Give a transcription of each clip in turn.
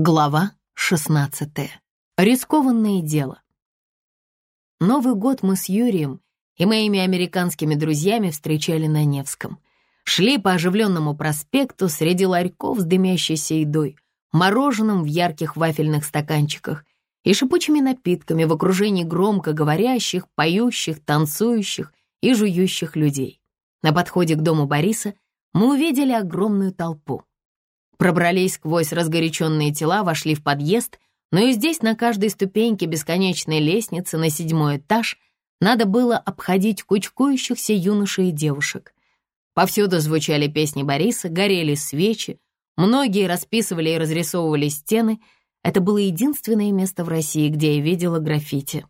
Глава 16. Рискованное дело. Новый год мы с Юрием и моими американскими друзьями встречали на Невском. Шли по оживленному проспекту среди ларьков с дымящейся едой, мороженым в ярких вафельных стаканчиках и шипучими напитками в окружении громко говорящих, поющих, танцующих и жующих людей. На подходе к дому Бориса мы увидели огромную толпу. Пробрались сквозь разгоряченные тела, вошли в подъезд, но и здесь на каждой ступеньке бесконечной лестницы на седьмой этаж надо было обходить кучкующихся юношей и девушек. Повсюду звучали песни Бориса, горели свечи, многие расписывали и разрисовывали стены. Это было единственное место в России, где я видела граффити.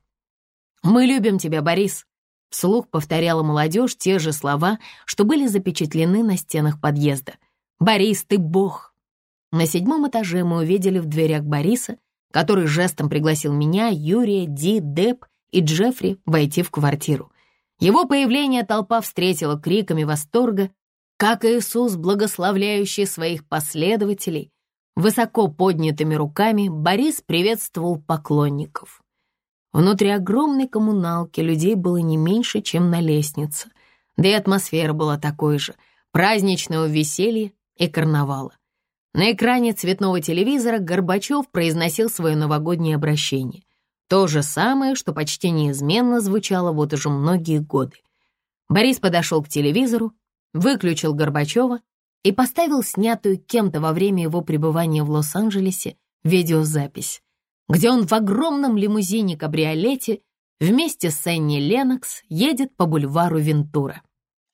«Мы любим тебя, Борис», — вслух повторяла молодежь те же слова, что были запечатлены на стенах подъезда. «Борис, ты бог!» На седьмом этаже мы увидели в дверях Бориса, который жестом пригласил меня, Юрия, Ди, Деп и Джеффри войти в квартиру. Его появление толпа встретила криками восторга, как Иисус, благословляющий своих последователей. Высоко поднятыми руками Борис приветствовал поклонников. Внутри огромной коммуналки людей было не меньше, чем на лестнице, да и атмосфера была такой же — праздничного веселья и карнавала. На экране цветного телевизора Горбачев произносил свое новогоднее обращение. То же самое, что почти неизменно звучало вот уже многие годы. Борис подошел к телевизору, выключил Горбачева и поставил снятую кем-то во время его пребывания в Лос-Анджелесе видеозапись, где он в огромном лимузине-кабриолете вместе с Энни Ленокс едет по бульвару Вентура.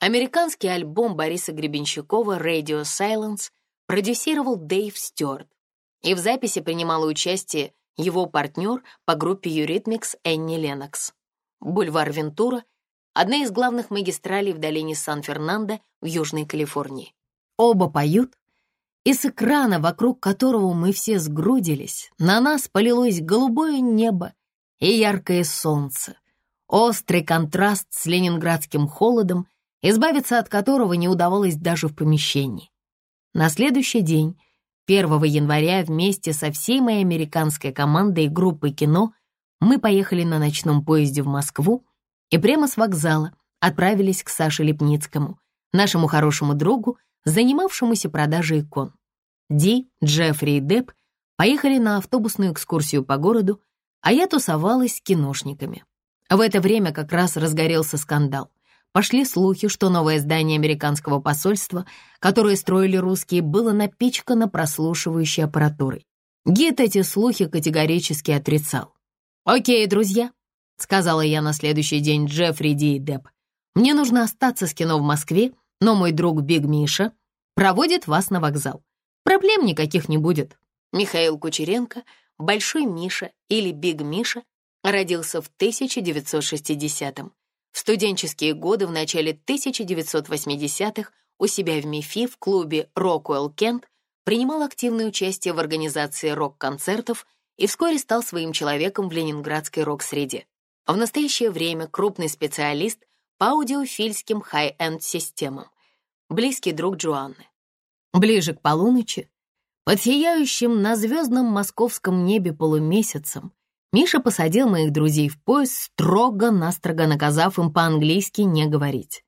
Американский альбом Бориса Гребенщикова «Radio Silence» продюсировал Дэйв Стюарт, и в записи принимала участие его партнер по группе Eurythmics Энни Ленокс. Бульвар Вентура — одна из главных магистралей в долине Сан-Фернандо в Южной Калифорнии. Оба поют, и с экрана, вокруг которого мы все сгрудились, на нас полилось голубое небо и яркое солнце. Острый контраст с ленинградским холодом, избавиться от которого не удавалось даже в помещении. На следующий день, 1 января, вместе со всей моей американской командой и группой кино мы поехали на ночном поезде в Москву и прямо с вокзала отправились к Саше Лепницкому, нашему хорошему другу, занимавшемуся продажей икон. Ди, Джеффри и Депп поехали на автобусную экскурсию по городу, а я тусовалась с киношниками. В это время как раз разгорелся скандал. Пошли слухи, что новое здание американского посольства, которое строили русские, было напичкано прослушивающей аппаратурой. Гид эти слухи категорически отрицал. «Окей, друзья», — сказала я на следующий день Джеффри Ди и Депп. «Мне нужно остаться с кино в Москве, но мой друг Биг Миша проводит вас на вокзал. Проблем никаких не будет». Михаил Кучеренко, Большой Миша или Биг Миша, родился в 1960-м. В студенческие годы в начале 1980-х у себя в МИФИ в клубе «Рокуэлл Кент» принимал активное участие в организации рок-концертов и вскоре стал своим человеком в ленинградской рок-среде. В настоящее время крупный специалист по аудиофильским хай-энд системам, близкий друг Джоанны. Ближе к полуночи, под сияющим на звездном московском небе полумесяцем, Миша посадил моих друзей в поезд, строго-настрого наказав им по-английски не говорить.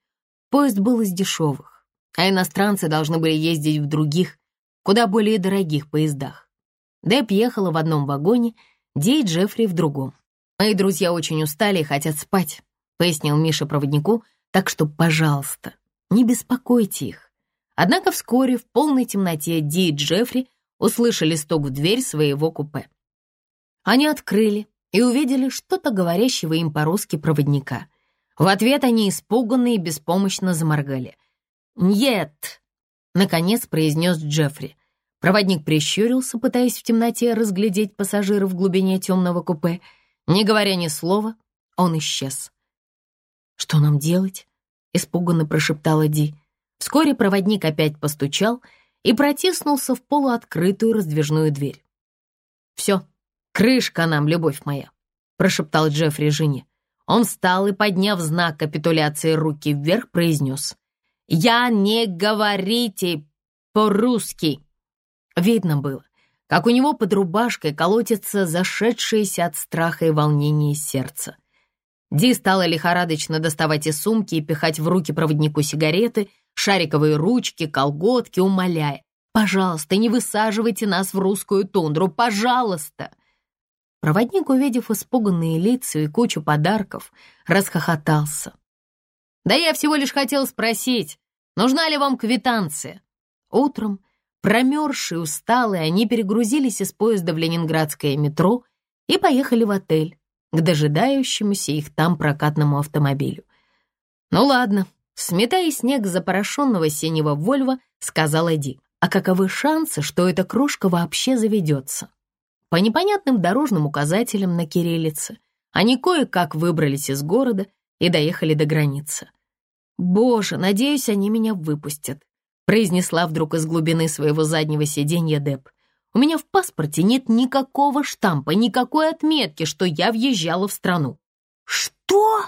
Поезд был из дешевых, а иностранцы должны были ездить в других, куда более дорогих поездах. Дэп ехала в одном вагоне, и Джеффри в другом. «Мои друзья очень устали и хотят спать», — пояснил Миша проводнику, «так что, пожалуйста, не беспокойте их». Однако вскоре в полной темноте Ди и Джеффри услышали стук в дверь своего купе. Они открыли и увидели что-то говорящего им по-русски проводника. В ответ они испуганно и беспомощно заморгали. «Нет!» — наконец произнес Джеффри. Проводник прищурился, пытаясь в темноте разглядеть пассажира в глубине темного купе. Не говоря ни слова, он исчез. «Что нам делать?» — испуганно прошептала Ди. Вскоре проводник опять постучал и протиснулся в полуоткрытую раздвижную дверь. «Все», «Крышка нам, любовь моя», — прошептал Джеффри жене. Он встал и, подняв знак капитуляции руки вверх, произнес. «Я не говорите по-русски». Видно было, как у него под рубашкой колотится зашедшееся от страха и волнения сердце. Ди стала лихорадочно доставать из сумки и пихать в руки проводнику сигареты, шариковые ручки, колготки, умоляя. «Пожалуйста, не высаживайте нас в русскую тундру, пожалуйста!» Проводник, увидев испуганные лица и кучу подарков, расхохотался. «Да я всего лишь хотел спросить, нужна ли вам квитанция?» Утром, промерзшие, усталые, они перегрузились из поезда в ленинградское метро и поехали в отель, к дожидающемуся их там прокатному автомобилю. «Ну ладно, сметай снег запорошенного синего Вольва», — сказала Ди. «А каковы шансы, что эта крошка вообще заведется?» По непонятным дорожным указателям на кириллице они кое-как выбрались из города и доехали до границы. «Боже, надеюсь, они меня выпустят», произнесла вдруг из глубины своего заднего сиденья Деб. «У меня в паспорте нет никакого штампа, никакой отметки, что я въезжала в страну». «Что?»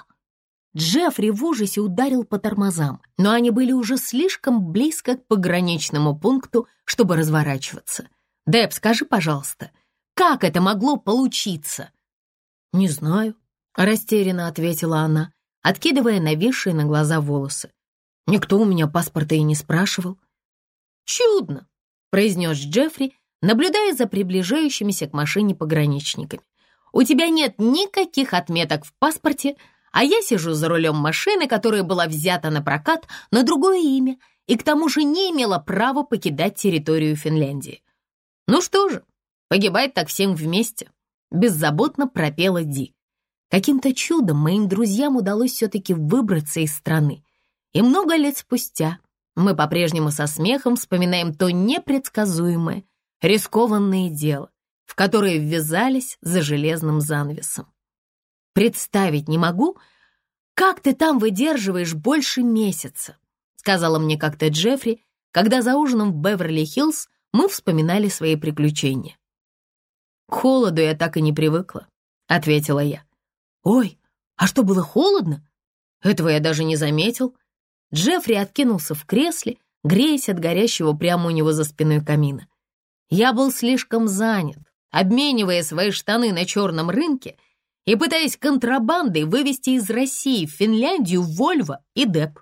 Джеффри в ужасе ударил по тормозам, но они были уже слишком близко к пограничному пункту, чтобы разворачиваться. «Деб, скажи, пожалуйста, как это могло получиться?» «Не знаю», — растерянно ответила она, откидывая нависшие на глаза волосы. «Никто у меня паспорта и не спрашивал». «Чудно», — произнес Джеффри, наблюдая за приближающимися к машине пограничниками. «У тебя нет никаких отметок в паспорте, а я сижу за рулем машины, которая была взята на прокат на другое имя и к тому же не имела права покидать территорию Финляндии. Ну что же, Погибать так всем вместе», — беззаботно пропела Ди. Каким-то чудом моим друзьям удалось все-таки выбраться из страны. И много лет спустя мы по-прежнему со смехом вспоминаем то непредсказуемое, рискованное дело, в которое ввязались за железным занавесом. Представить не могу, как ты там выдерживаешь больше месяца, сказала мне как-то Джеффри, когда за ужином в Беверли-Хиллз мы вспоминали свои приключения. «К холоду я так и не привыкла», — ответила я. «Ой, а что, было холодно? Этого я даже не заметил». Джеффри откинулся в кресле, греясь от горящего прямо у него за спиной камина. Я был слишком занят, обменивая свои штаны на черном рынке и пытаясь контрабандой вывести из России в Финляндию Вольво и Деп.